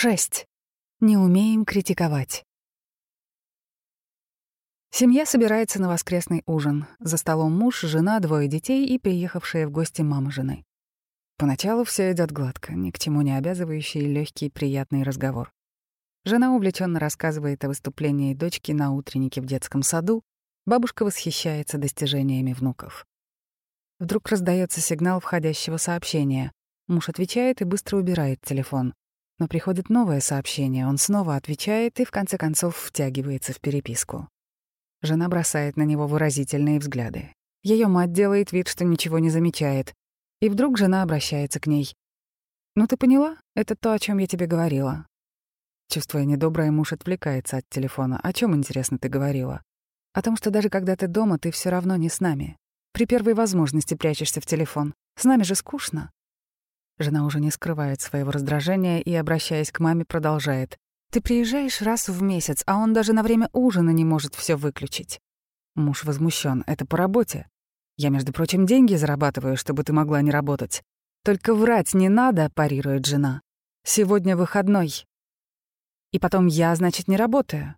6. Не умеем критиковать. Семья собирается на воскресный ужин. За столом муж, жена, двое детей и приехавшая в гости мама жены. Поначалу все идет гладко, ни к чему не обязывающий легкий приятный разговор. Жена увлеченно рассказывает о выступлении дочки на утреннике в детском саду, бабушка восхищается достижениями внуков. Вдруг раздается сигнал входящего сообщения. Муж отвечает и быстро убирает телефон. Но приходит новое сообщение, он снова отвечает и в конце концов втягивается в переписку. Жена бросает на него выразительные взгляды. Ее мать делает вид, что ничего не замечает. И вдруг жена обращается к ней. «Ну ты поняла? Это то, о чем я тебе говорила». Чувствуя недоброе, муж отвлекается от телефона. «О чем интересно, ты говорила?» «О том, что даже когда ты дома, ты все равно не с нами. При первой возможности прячешься в телефон. С нами же скучно». Жена уже не скрывает своего раздражения и, обращаясь к маме, продолжает. «Ты приезжаешь раз в месяц, а он даже на время ужина не может все выключить». Муж возмущен. «Это по работе. Я, между прочим, деньги зарабатываю, чтобы ты могла не работать. Только врать не надо», — парирует жена. «Сегодня выходной. И потом я, значит, не работаю.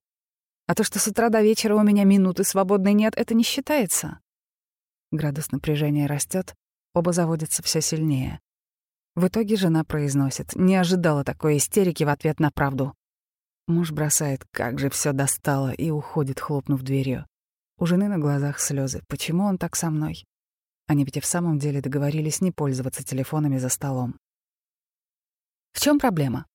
А то, что с утра до вечера у меня минуты свободной нет, это не считается». Градус напряжения растет, оба заводятся все сильнее. В итоге жена произносит, не ожидала такой истерики в ответ на правду. Муж бросает, как же все достало, и уходит, хлопнув дверью. У жены на глазах слезы. Почему он так со мной? Они ведь и в самом деле договорились не пользоваться телефонами за столом. В чем проблема?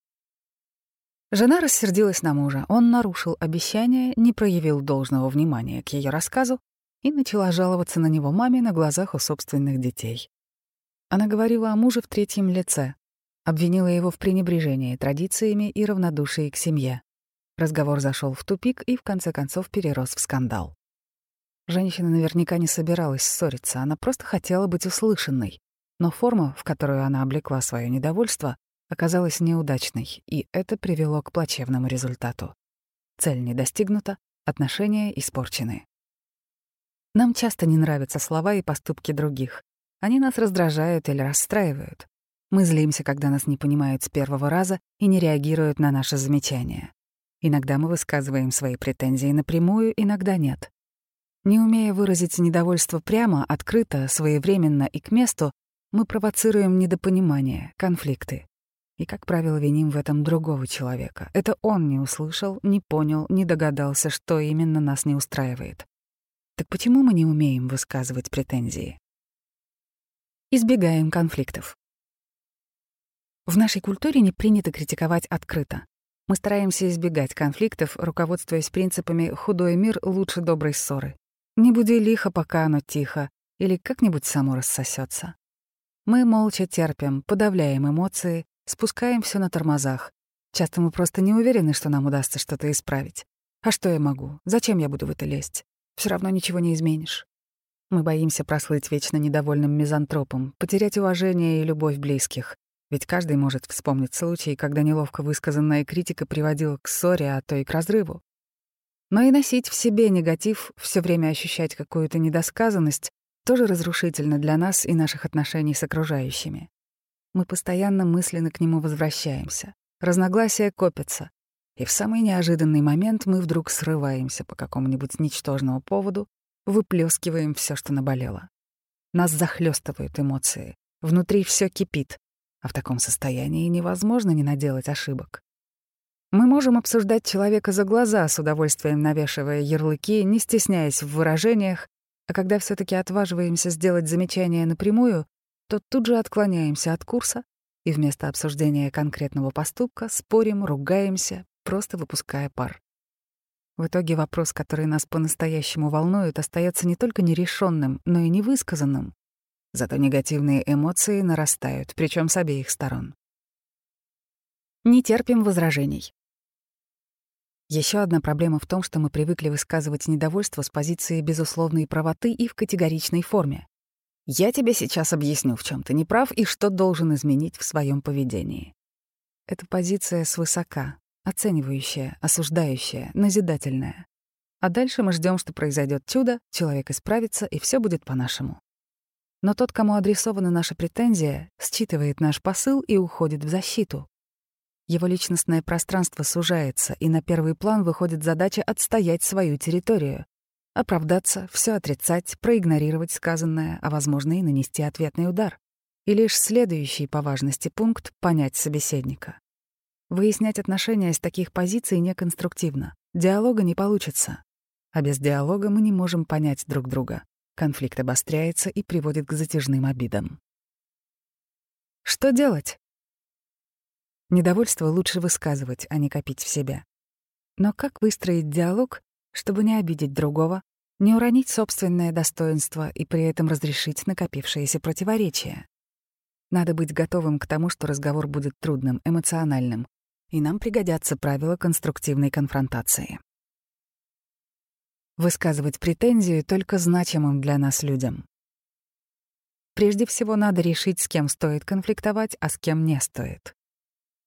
Жена рассердилась на мужа. Он нарушил обещание, не проявил должного внимания к ее рассказу и начала жаловаться на него маме на глазах у собственных детей. Она говорила о муже в третьем лице, обвинила его в пренебрежении традициями и равнодушии к семье. Разговор зашел в тупик и в конце концов перерос в скандал. Женщина наверняка не собиралась ссориться, она просто хотела быть услышанной. Но форма, в которую она облекла свое недовольство, оказалась неудачной, и это привело к плачевному результату. Цель не достигнута, отношения испорчены. Нам часто не нравятся слова и поступки других. Они нас раздражают или расстраивают. Мы злимся, когда нас не понимают с первого раза и не реагируют на наши замечания. Иногда мы высказываем свои претензии напрямую, иногда нет. Не умея выразить недовольство прямо, открыто, своевременно и к месту, мы провоцируем недопонимание, конфликты. И, как правило, виним в этом другого человека. Это он не услышал, не понял, не догадался, что именно нас не устраивает. Так почему мы не умеем высказывать претензии? Избегаем конфликтов. В нашей культуре не принято критиковать открыто. Мы стараемся избегать конфликтов, руководствуясь принципами «худой мир лучше доброй ссоры». «Не буди лихо, пока оно тихо», или «как-нибудь само рассосется. Мы молча терпим, подавляем эмоции, спускаем все на тормозах. Часто мы просто не уверены, что нам удастся что-то исправить. А что я могу? Зачем я буду в это лезть? все равно ничего не изменишь. Мы боимся прослыть вечно недовольным мизантропом, потерять уважение и любовь близких. Ведь каждый может вспомнить случай, когда неловко высказанная критика приводила к ссоре, а то и к разрыву. Но и носить в себе негатив, все время ощущать какую-то недосказанность, тоже разрушительно для нас и наших отношений с окружающими. Мы постоянно мысленно к нему возвращаемся. Разногласия копятся, и в самый неожиданный момент мы вдруг срываемся по какому-нибудь ничтожному поводу, выплескиваем все, что наболело. Нас захлестывают эмоции, внутри все кипит, а в таком состоянии невозможно не наделать ошибок. Мы можем обсуждать человека за глаза, с удовольствием навешивая ярлыки, не стесняясь в выражениях, а когда все таки отваживаемся сделать замечание напрямую, то тут же отклоняемся от курса и вместо обсуждения конкретного поступка спорим, ругаемся, просто выпуская пар. В итоге вопрос, который нас по-настоящему волнует, остается не только нерешенным, но и невысказанным. Зато негативные эмоции нарастают, причем с обеих сторон. Не терпим возражений. Еще одна проблема в том, что мы привыкли высказывать недовольство с позиции безусловной правоты и в категоричной форме. Я тебе сейчас объясню, в чем ты не прав и что должен изменить в своем поведении. Эта позиция свысока, оценивающая, осуждающая, назидательная. А дальше мы ждем, что произойдет чудо, человек исправится, и все будет по-нашему. Но тот, кому адресована наша претензия, считывает наш посыл и уходит в защиту. Его личностное пространство сужается, и на первый план выходит задача отстоять свою территорию, оправдаться, все отрицать, проигнорировать сказанное, а, возможно, и нанести ответный удар. И лишь следующий по важности пункт — понять собеседника. Выяснять отношения с таких позиций неконструктивно. Диалога не получится. А без диалога мы не можем понять друг друга. Конфликт обостряется и приводит к затяжным обидам. Что делать? Недовольство лучше высказывать, а не копить в себя. Но как выстроить диалог, чтобы не обидеть другого, не уронить собственное достоинство и при этом разрешить накопившиеся противоречия? Надо быть готовым к тому, что разговор будет трудным, эмоциональным, и нам пригодятся правила конструктивной конфронтации. Высказывать претензию только значимым для нас людям. Прежде всего, надо решить, с кем стоит конфликтовать, а с кем не стоит.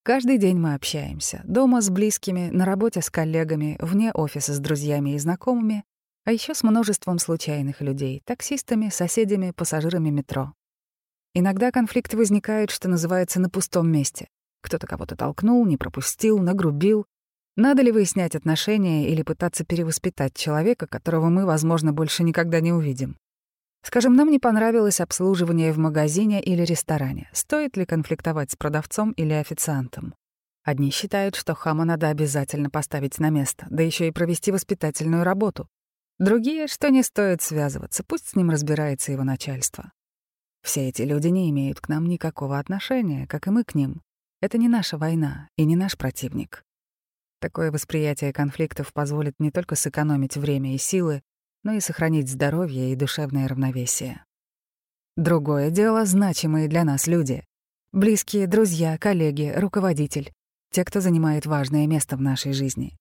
Каждый день мы общаемся. Дома с близкими, на работе с коллегами, вне офиса с друзьями и знакомыми, а еще с множеством случайных людей — таксистами, соседями, пассажирами метро. Иногда конфликты возникают, что называется, на пустом месте. Кто-то кого-то толкнул, не пропустил, нагрубил. Надо ли выяснять отношения или пытаться перевоспитать человека, которого мы, возможно, больше никогда не увидим? Скажем, нам не понравилось обслуживание в магазине или ресторане. Стоит ли конфликтовать с продавцом или официантом? Одни считают, что хама надо обязательно поставить на место, да еще и провести воспитательную работу. Другие, что не стоит связываться, пусть с ним разбирается его начальство. Все эти люди не имеют к нам никакого отношения, как и мы к ним. Это не наша война и не наш противник. Такое восприятие конфликтов позволит не только сэкономить время и силы, но и сохранить здоровье и душевное равновесие. Другое дело — значимые для нас люди. Близкие, друзья, коллеги, руководитель. Те, кто занимает важное место в нашей жизни.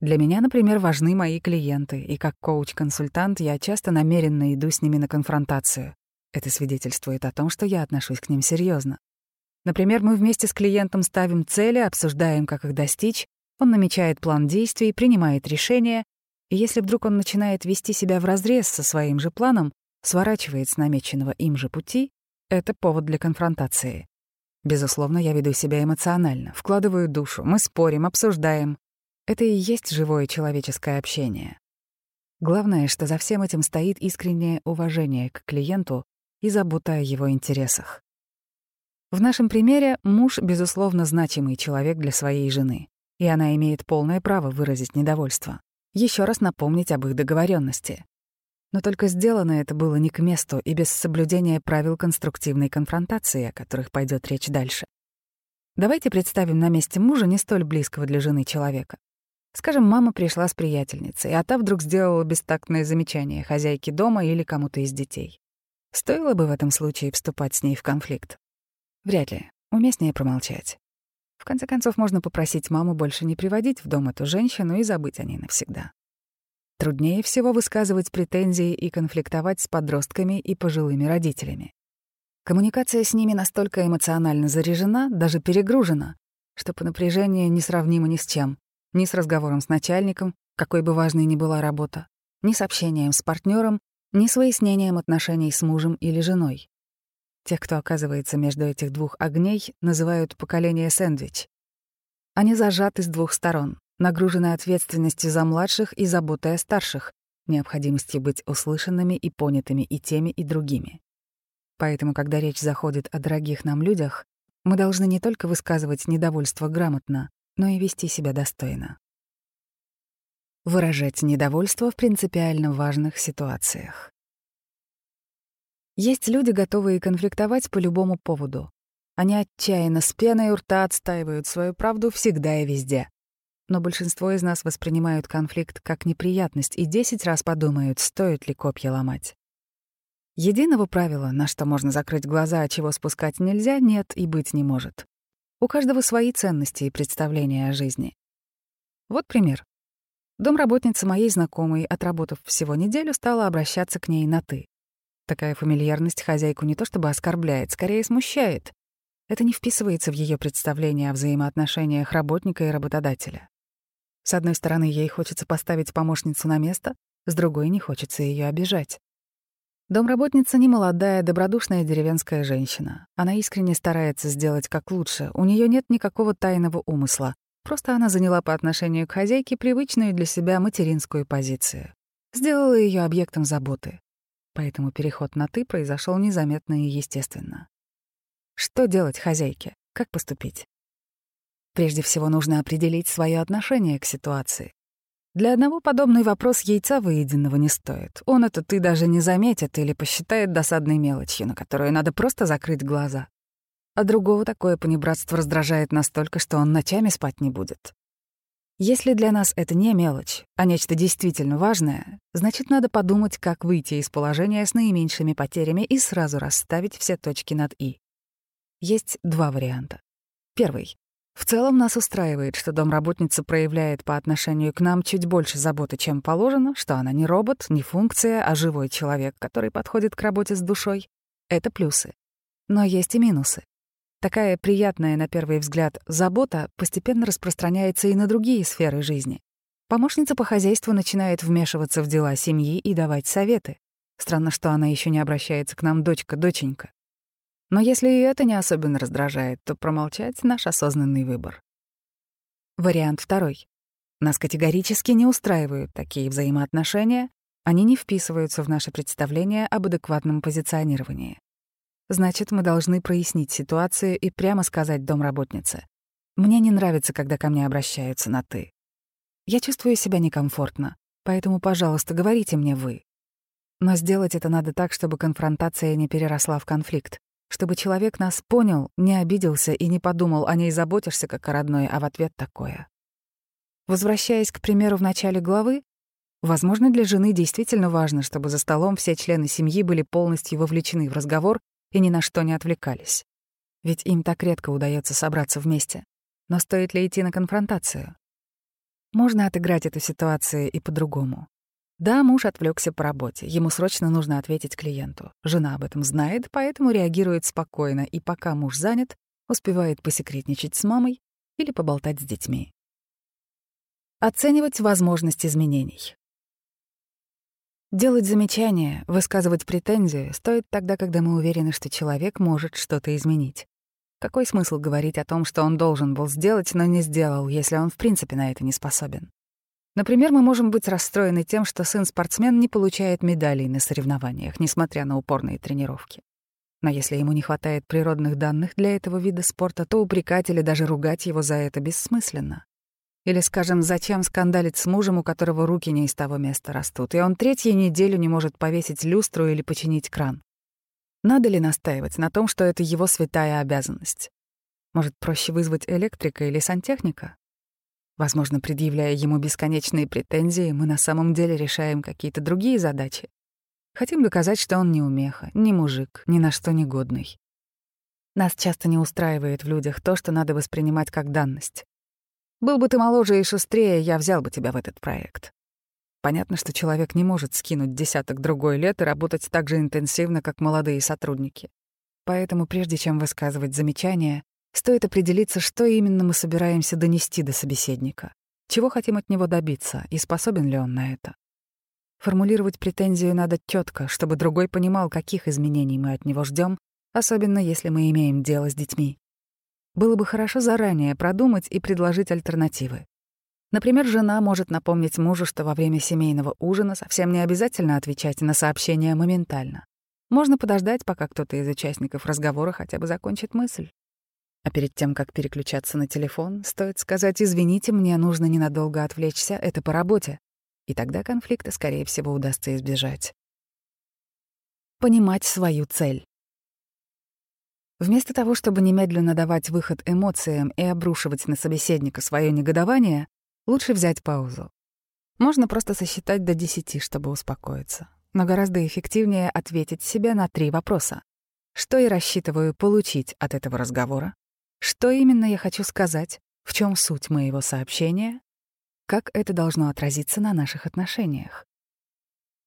Для меня, например, важны мои клиенты, и как коуч-консультант я часто намеренно иду с ними на конфронтацию. Это свидетельствует о том, что я отношусь к ним серьезно. Например, мы вместе с клиентом ставим цели, обсуждаем, как их достичь, он намечает план действий, принимает решения, и если вдруг он начинает вести себя вразрез со своим же планом, сворачивает с намеченного им же пути, это повод для конфронтации. Безусловно, я веду себя эмоционально, вкладываю душу, мы спорим, обсуждаем. Это и есть живое человеческое общение. Главное, что за всем этим стоит искреннее уважение к клиенту и забота о его интересах. В нашем примере муж, безусловно, значимый человек для своей жены, и она имеет полное право выразить недовольство еще раз напомнить об их договоренности. Но только сделано это было не к месту и без соблюдения правил конструктивной конфронтации, о которых пойдет речь дальше. Давайте представим на месте мужа не столь близкого для жены человека. Скажем, мама пришла с приятельницей, а та вдруг сделала бестактное замечание хозяйке дома или кому-то из детей. Стоило бы в этом случае вступать с ней в конфликт? Вряд ли. Уместнее промолчать. В конце концов, можно попросить маму больше не приводить в дом эту женщину и забыть о ней навсегда. Труднее всего высказывать претензии и конфликтовать с подростками и пожилыми родителями. Коммуникация с ними настолько эмоционально заряжена, даже перегружена, что по напряжению несравнимо ни с чем. Ни с разговором с начальником, какой бы важной ни была работа, ни с общением с партнером, ни с выяснением отношений с мужем или женой. Тех, кто оказывается между этих двух огней, называют поколение сэндвич. Они зажаты с двух сторон, нагружены ответственностью за младших и заботой о старших, необходимостью быть услышанными и понятыми и теми, и другими. Поэтому, когда речь заходит о дорогих нам людях, мы должны не только высказывать недовольство грамотно, но и вести себя достойно. Выражать недовольство в принципиально важных ситуациях. Есть люди, готовые конфликтовать по любому поводу. Они отчаянно с пеной у рта отстаивают свою правду всегда и везде. Но большинство из нас воспринимают конфликт как неприятность и десять раз подумают, стоит ли копья ломать. Единого правила, на что можно закрыть глаза, а чего спускать нельзя, нет и быть не может. У каждого свои ценности и представления о жизни. Вот пример. Домработница моей знакомой, отработав всего неделю, стала обращаться к ней на «ты». Такая фамильярность хозяйку не то чтобы оскорбляет, скорее смущает. Это не вписывается в ее представление о взаимоотношениях работника и работодателя. С одной стороны, ей хочется поставить помощницу на место, с другой — не хочется ее обижать. Домработница не молодая, добродушная деревенская женщина. Она искренне старается сделать как лучше. У нее нет никакого тайного умысла. Просто она заняла по отношению к хозяйке привычную для себя материнскую позицию. Сделала ее объектом заботы. Поэтому переход на «ты» произошел незаметно и естественно. Что делать хозяйке? Как поступить? Прежде всего нужно определить свое отношение к ситуации. Для одного подобный вопрос яйца выеденного не стоит. Он это ты даже не заметит или посчитает досадной мелочью, на которую надо просто закрыть глаза. А другого такое понебратство раздражает настолько, что он ночами спать не будет. Если для нас это не мелочь, а нечто действительно важное, значит, надо подумать, как выйти из положения с наименьшими потерями и сразу расставить все точки над «и». Есть два варианта. Первый в целом нас устраивает, что домработница проявляет по отношению к нам чуть больше заботы, чем положено, что она не робот, не функция, а живой человек, который подходит к работе с душой. Это плюсы. Но есть и минусы. Такая приятная, на первый взгляд, забота постепенно распространяется и на другие сферы жизни. Помощница по хозяйству начинает вмешиваться в дела семьи и давать советы. Странно, что она еще не обращается к нам дочка-доченька. Но если и это не особенно раздражает, то промолчать — наш осознанный выбор. Вариант второй. Нас категорически не устраивают такие взаимоотношения, они не вписываются в наше представление об адекватном позиционировании. Значит, мы должны прояснить ситуацию и прямо сказать домработнице. Мне не нравится, когда ко мне обращаются на «ты». Я чувствую себя некомфортно, поэтому, пожалуйста, говорите мне «вы». Но сделать это надо так, чтобы конфронтация не переросла в конфликт чтобы человек нас понял, не обиделся и не подумал, о ней заботишься как о родной, а в ответ такое. Возвращаясь к примеру в начале главы, возможно, для жены действительно важно, чтобы за столом все члены семьи были полностью вовлечены в разговор и ни на что не отвлекались. Ведь им так редко удается собраться вместе. Но стоит ли идти на конфронтацию? Можно отыграть эту ситуацию и по-другому. Да, муж отвлекся по работе. Ему срочно нужно ответить клиенту. Жена об этом знает, поэтому реагирует спокойно, и пока муж занят, успевает посекретничать с мамой или поболтать с детьми. Оценивать возможность изменений. Делать замечания, высказывать претензии стоит тогда, когда мы уверены, что человек может что-то изменить. Какой смысл говорить о том, что он должен был сделать, но не сделал, если он в принципе на это не способен? Например, мы можем быть расстроены тем, что сын-спортсмен не получает медалей на соревнованиях, несмотря на упорные тренировки. Но если ему не хватает природных данных для этого вида спорта, то упрекать или даже ругать его за это бессмысленно. Или, скажем, зачем скандалить с мужем, у которого руки не из того места растут, и он третью неделю не может повесить люстру или починить кран. Надо ли настаивать на том, что это его святая обязанность? Может, проще вызвать электрика или сантехника? Возможно, предъявляя ему бесконечные претензии, мы на самом деле решаем какие-то другие задачи. Хотим доказать, что он не умеха, не мужик, ни на что не годный. Нас часто не устраивает в людях то, что надо воспринимать как данность. Был бы ты моложе и шустрее, я взял бы тебя в этот проект. Понятно, что человек не может скинуть десяток другой лет и работать так же интенсивно, как молодые сотрудники. Поэтому прежде чем высказывать замечания, Стоит определиться, что именно мы собираемся донести до собеседника, чего хотим от него добиться и способен ли он на это. Формулировать претензию надо четко, чтобы другой понимал, каких изменений мы от него ждем, особенно если мы имеем дело с детьми. Было бы хорошо заранее продумать и предложить альтернативы. Например, жена может напомнить мужу, что во время семейного ужина совсем не обязательно отвечать на сообщения моментально. Можно подождать, пока кто-то из участников разговора хотя бы закончит мысль. А перед тем, как переключаться на телефон, стоит сказать «извините, мне нужно ненадолго отвлечься, это по работе». И тогда конфликта, скорее всего, удастся избежать. Понимать свою цель. Вместо того, чтобы немедленно давать выход эмоциям и обрушивать на собеседника свое негодование, лучше взять паузу. Можно просто сосчитать до десяти, чтобы успокоиться. Но гораздо эффективнее ответить себе на три вопроса. Что я рассчитываю получить от этого разговора? Что именно я хочу сказать? В чем суть моего сообщения? Как это должно отразиться на наших отношениях?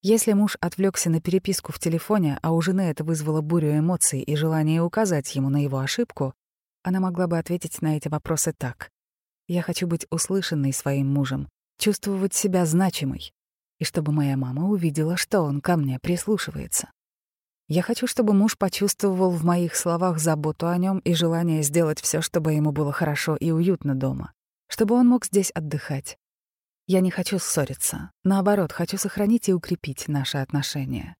Если муж отвлекся на переписку в телефоне, а у жены это вызвало бурю эмоций и желание указать ему на его ошибку, она могла бы ответить на эти вопросы так. «Я хочу быть услышанной своим мужем, чувствовать себя значимой, и чтобы моя мама увидела, что он ко мне прислушивается». Я хочу, чтобы муж почувствовал в моих словах заботу о нем и желание сделать все, чтобы ему было хорошо и уютно дома, чтобы он мог здесь отдыхать. Я не хочу ссориться. Наоборот, хочу сохранить и укрепить наши отношения.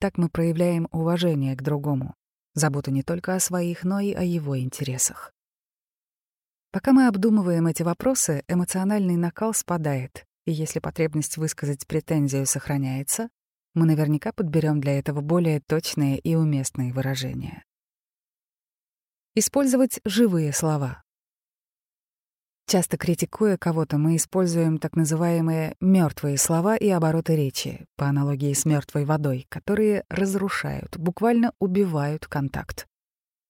Так мы проявляем уважение к другому, заботу не только о своих, но и о его интересах. Пока мы обдумываем эти вопросы, эмоциональный накал спадает, и если потребность высказать претензию сохраняется, мы наверняка подберем для этого более точные и уместные выражения. Использовать живые слова. Часто критикуя кого-то, мы используем так называемые мертвые слова и обороты речи, по аналогии с мертвой водой, которые разрушают, буквально убивают контакт.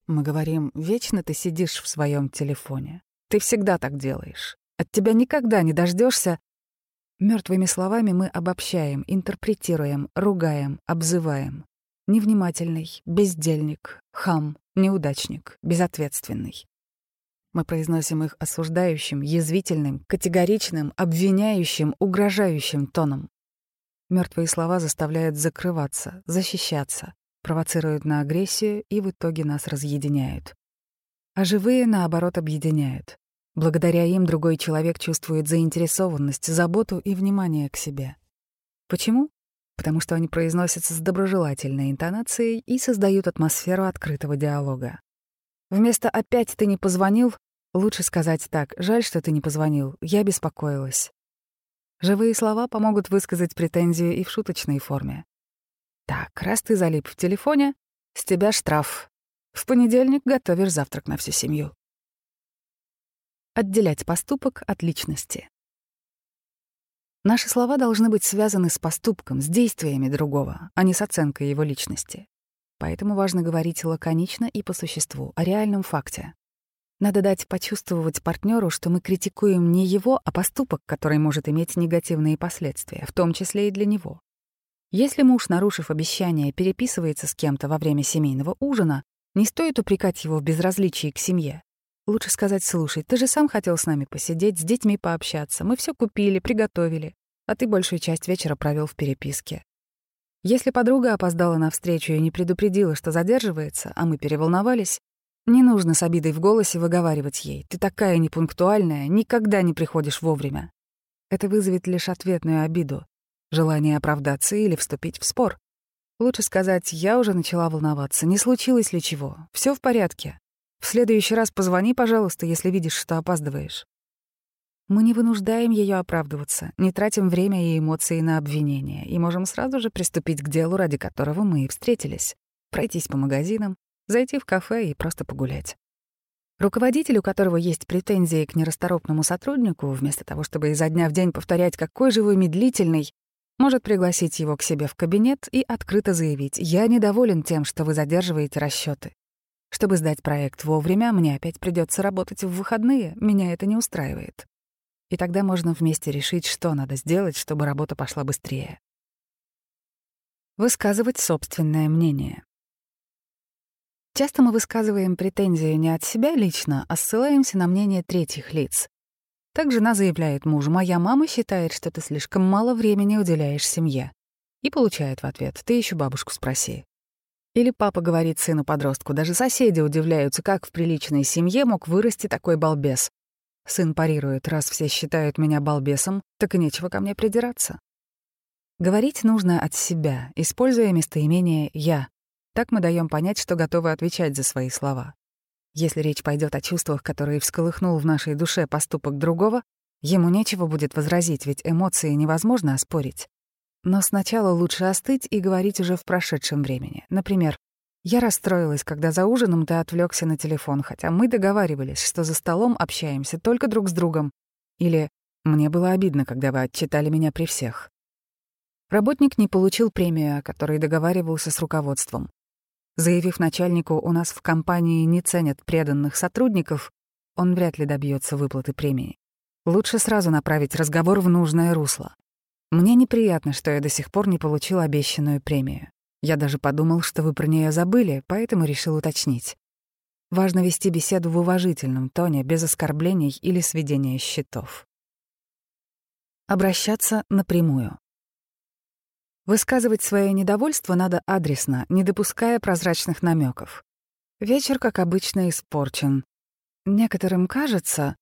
Мы говорим, вечно ты сидишь в своем телефоне. Ты всегда так делаешь. От тебя никогда не дождешься. Мертвыми словами мы обобщаем, интерпретируем, ругаем, обзываем. Невнимательный, бездельник, хам, неудачник, безответственный. Мы произносим их осуждающим, язвительным, категоричным, обвиняющим, угрожающим тоном. Мертвые слова заставляют закрываться, защищаться, провоцируют на агрессию и в итоге нас разъединяют. А живые, наоборот, объединяют. Благодаря им другой человек чувствует заинтересованность, заботу и внимание к себе. Почему? Потому что они произносятся с доброжелательной интонацией и создают атмосферу открытого диалога. Вместо «опять ты не позвонил» лучше сказать так «жаль, что ты не позвонил, я беспокоилась». Живые слова помогут высказать претензию и в шуточной форме. «Так, раз ты залип в телефоне, с тебя штраф. В понедельник готовишь завтрак на всю семью». Отделять поступок от личности. Наши слова должны быть связаны с поступком, с действиями другого, а не с оценкой его личности. Поэтому важно говорить лаконично и по существу, о реальном факте. Надо дать почувствовать партнеру, что мы критикуем не его, а поступок, который может иметь негативные последствия, в том числе и для него. Если муж, нарушив обещание, переписывается с кем-то во время семейного ужина, не стоит упрекать его в безразличии к семье. Лучше сказать, слушай, ты же сам хотел с нами посидеть, с детьми пообщаться. Мы все купили, приготовили, а ты большую часть вечера провел в переписке. Если подруга опоздала на встречу и не предупредила, что задерживается, а мы переволновались, не нужно с обидой в голосе выговаривать ей. Ты такая непунктуальная, никогда не приходишь вовремя. Это вызовет лишь ответную обиду, желание оправдаться или вступить в спор. Лучше сказать, я уже начала волноваться, не случилось ли чего, все в порядке. В следующий раз позвони, пожалуйста, если видишь, что опаздываешь. Мы не вынуждаем ее оправдываться, не тратим время и эмоции на обвинения и можем сразу же приступить к делу, ради которого мы и встретились. Пройтись по магазинам, зайти в кафе и просто погулять. Руководитель, у которого есть претензии к нерасторопному сотруднику, вместо того, чтобы изо дня в день повторять, какой же вы медлительный, может пригласить его к себе в кабинет и открыто заявить «Я недоволен тем, что вы задерживаете расчеты. Чтобы сдать проект вовремя, мне опять придется работать в выходные, меня это не устраивает. И тогда можно вместе решить, что надо сделать, чтобы работа пошла быстрее. Высказывать собственное мнение. Часто мы высказываем претензии не от себя лично, а ссылаемся на мнение третьих лиц. Так жена заявляет мужу, «Моя мама считает, что ты слишком мало времени уделяешь семье». И получает в ответ, «Ты еще бабушку спроси». Или папа говорит сыну-подростку, даже соседи удивляются, как в приличной семье мог вырасти такой балбес. Сын парирует, раз все считают меня балбесом, так и нечего ко мне придираться. Говорить нужно от себя, используя местоимение «я». Так мы даем понять, что готовы отвечать за свои слова. Если речь пойдет о чувствах, которые всколыхнул в нашей душе поступок другого, ему нечего будет возразить, ведь эмоции невозможно оспорить. Но сначала лучше остыть и говорить уже в прошедшем времени. Например, «Я расстроилась, когда за ужином ты отвлекся на телефон, хотя мы договаривались, что за столом общаемся только друг с другом». Или «Мне было обидно, когда вы отчитали меня при всех». Работник не получил премию, о которой договаривался с руководством. Заявив начальнику, у нас в компании не ценят преданных сотрудников, он вряд ли добьется выплаты премии. Лучше сразу направить разговор в нужное русло. Мне неприятно, что я до сих пор не получил обещанную премию. Я даже подумал, что вы про нее забыли, поэтому решил уточнить. Важно вести беседу в уважительном тоне, без оскорблений или сведения счетов. Обращаться напрямую. Высказывать свое недовольство надо адресно, не допуская прозрачных намеков. Вечер, как обычно, испорчен. Некоторым кажется,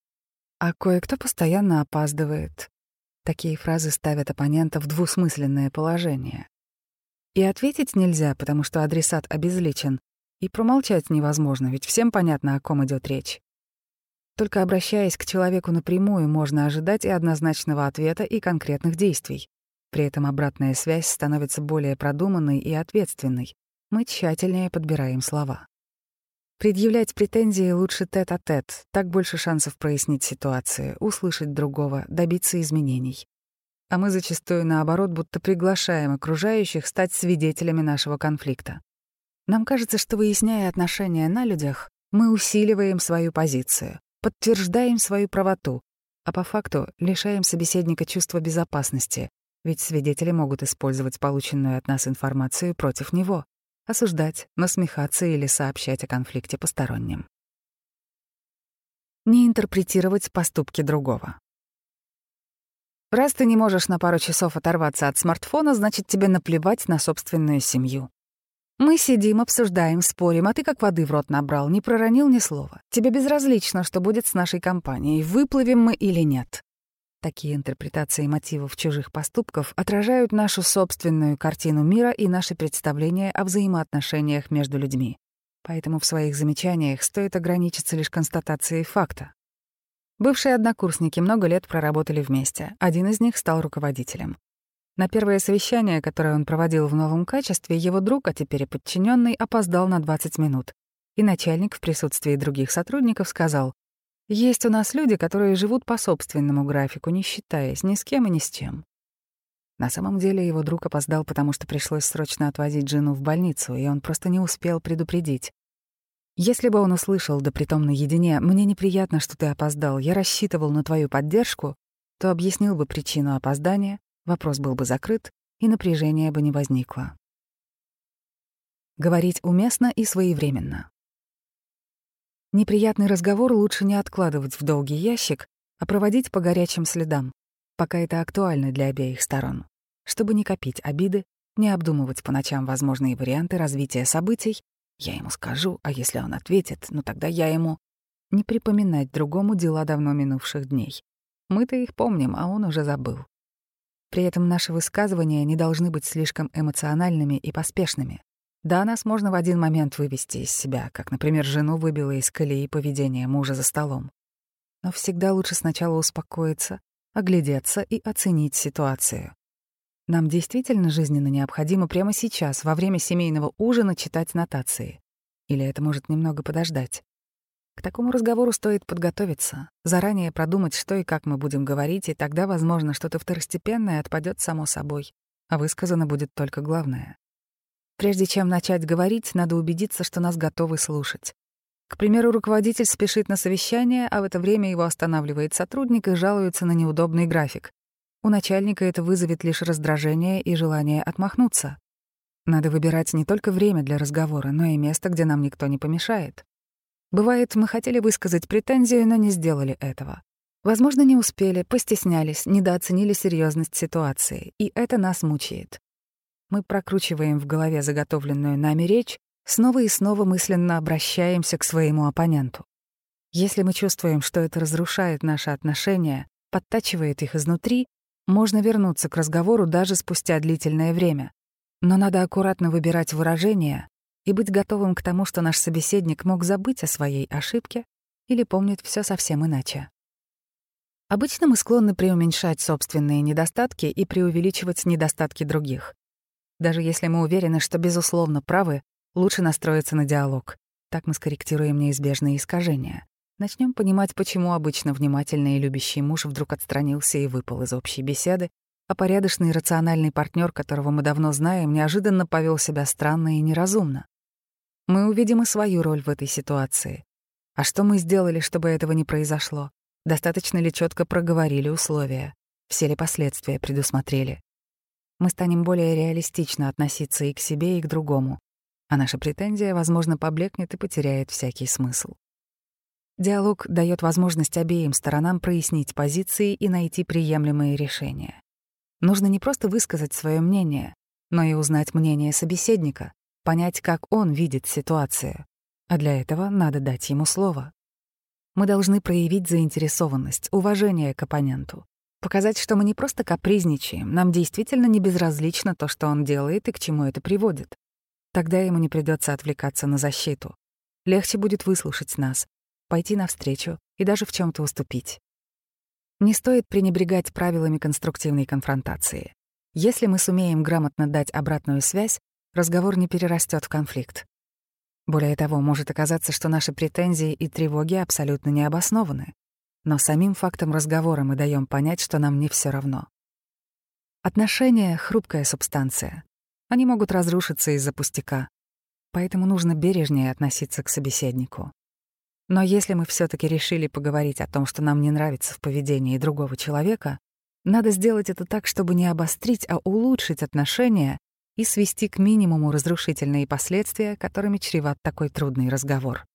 а кое-кто постоянно опаздывает. Такие фразы ставят оппонента в двусмысленное положение. И ответить нельзя, потому что адресат обезличен, и промолчать невозможно, ведь всем понятно, о ком идет речь. Только обращаясь к человеку напрямую, можно ожидать и однозначного ответа, и конкретных действий. При этом обратная связь становится более продуманной и ответственной. Мы тщательнее подбираем слова. Предъявлять претензии лучше тет-а-тет, -тет, так больше шансов прояснить ситуацию, услышать другого, добиться изменений. А мы зачастую, наоборот, будто приглашаем окружающих стать свидетелями нашего конфликта. Нам кажется, что, выясняя отношения на людях, мы усиливаем свою позицию, подтверждаем свою правоту, а по факту лишаем собеседника чувства безопасности, ведь свидетели могут использовать полученную от нас информацию против него, осуждать, насмехаться или сообщать о конфликте посторонним. Не интерпретировать поступки другого. Раз ты не можешь на пару часов оторваться от смартфона, значит, тебе наплевать на собственную семью. Мы сидим, обсуждаем, спорим, а ты как воды в рот набрал, не проронил ни слова. Тебе безразлично, что будет с нашей компанией, выплывем мы или нет. Такие интерпретации мотивов чужих поступков отражают нашу собственную картину мира и наши представления о взаимоотношениях между людьми. Поэтому в своих замечаниях стоит ограничиться лишь констатацией факта. Бывшие однокурсники много лет проработали вместе. Один из них стал руководителем. На первое совещание, которое он проводил в новом качестве, его друг, а теперь и подчиненный, опоздал на 20 минут. И начальник в присутствии других сотрудников сказал, есть у нас люди, которые живут по собственному графику, не считаясь ни с кем и ни с чем. На самом деле его друг опоздал, потому что пришлось срочно отвозить жену в больницу, и он просто не успел предупредить. Если бы он услышал, да притом наедине, «Мне неприятно, что ты опоздал, я рассчитывал на твою поддержку», то объяснил бы причину опоздания, вопрос был бы закрыт, и напряжения бы не возникло. Говорить уместно и своевременно. Неприятный разговор лучше не откладывать в долгий ящик, а проводить по горячим следам, пока это актуально для обеих сторон, чтобы не копить обиды, не обдумывать по ночам возможные варианты развития событий. Я ему скажу, а если он ответит, ну тогда я ему... Не припоминать другому дела давно минувших дней. Мы-то их помним, а он уже забыл. При этом наши высказывания не должны быть слишком эмоциональными и поспешными. Да, нас можно в один момент вывести из себя, как, например, жену выбило из колеи поведение мужа за столом. Но всегда лучше сначала успокоиться, оглядеться и оценить ситуацию. Нам действительно жизненно необходимо прямо сейчас, во время семейного ужина, читать нотации. Или это может немного подождать? К такому разговору стоит подготовиться, заранее продумать, что и как мы будем говорить, и тогда, возможно, что-то второстепенное отпадет само собой, а высказано будет только главное. Прежде чем начать говорить, надо убедиться, что нас готовы слушать. К примеру, руководитель спешит на совещание, а в это время его останавливает сотрудник и жалуется на неудобный график. У начальника это вызовет лишь раздражение и желание отмахнуться. Надо выбирать не только время для разговора, но и место, где нам никто не помешает. Бывает, мы хотели высказать претензию, но не сделали этого. Возможно, не успели, постеснялись, недооценили серьезность ситуации, и это нас мучает. Мы прокручиваем в голове заготовленную нами речь, снова и снова мысленно обращаемся к своему оппоненту. Если мы чувствуем, что это разрушает наши отношения, подтачивает их изнутри, можно вернуться к разговору даже спустя длительное время. Но надо аккуратно выбирать выражения и быть готовым к тому, что наш собеседник мог забыть о своей ошибке или помнит все совсем иначе. Обычно мы склонны преуменьшать собственные недостатки и преувеличивать недостатки других. Даже если мы уверены, что безусловно правы, лучше настроиться на диалог. Так мы скорректируем неизбежные искажения. Начнем понимать, почему обычно внимательный и любящий муж вдруг отстранился и выпал из общей беседы, а порядочный и рациональный партнер, которого мы давно знаем, неожиданно повел себя странно и неразумно. Мы увидим и свою роль в этой ситуации. А что мы сделали, чтобы этого не произошло? Достаточно ли четко проговорили условия? Все ли последствия предусмотрели? Мы станем более реалистично относиться и к себе, и к другому, а наша претензия, возможно, поблекнет и потеряет всякий смысл. Диалог дает возможность обеим сторонам прояснить позиции и найти приемлемые решения. Нужно не просто высказать свое мнение, но и узнать мнение собеседника, понять, как он видит ситуацию. А для этого надо дать ему слово. Мы должны проявить заинтересованность, уважение к оппоненту, показать, что мы не просто капризничаем, нам действительно не безразлично то, что он делает и к чему это приводит. Тогда ему не придется отвлекаться на защиту. Легче будет выслушать нас, пойти навстречу и даже в чем то уступить. Не стоит пренебрегать правилами конструктивной конфронтации. Если мы сумеем грамотно дать обратную связь, разговор не перерастет в конфликт. Более того, может оказаться, что наши претензии и тревоги абсолютно не обоснованы. Но самим фактом разговора мы даем понять, что нам не все равно. Отношения — хрупкая субстанция. Они могут разрушиться из-за пустяка. Поэтому нужно бережнее относиться к собеседнику. Но если мы все таки решили поговорить о том, что нам не нравится в поведении другого человека, надо сделать это так, чтобы не обострить, а улучшить отношения и свести к минимуму разрушительные последствия, которыми чреват такой трудный разговор.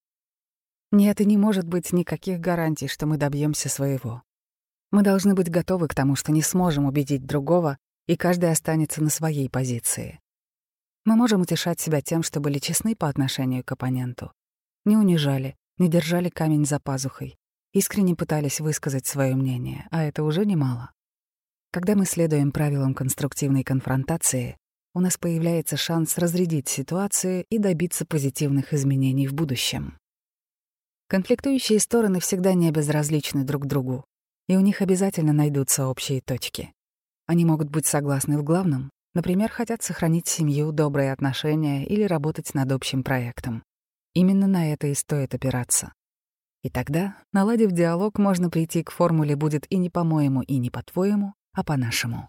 Нет и не может быть никаких гарантий, что мы добьемся своего. Мы должны быть готовы к тому, что не сможем убедить другого, и каждый останется на своей позиции. Мы можем утешать себя тем, что были честны по отношению к оппоненту, не унижали, не держали камень за пазухой, искренне пытались высказать свое мнение, а это уже немало. Когда мы следуем правилам конструктивной конфронтации, у нас появляется шанс разрядить ситуацию и добиться позитивных изменений в будущем. Конфликтующие стороны всегда не безразличны друг другу, и у них обязательно найдутся общие точки. Они могут быть согласны в главном, например, хотят сохранить семью, добрые отношения или работать над общим проектом. Именно на это и стоит опираться. И тогда, наладив диалог, можно прийти к формуле «будет и не по-моему, и не по-твоему, а по-нашему».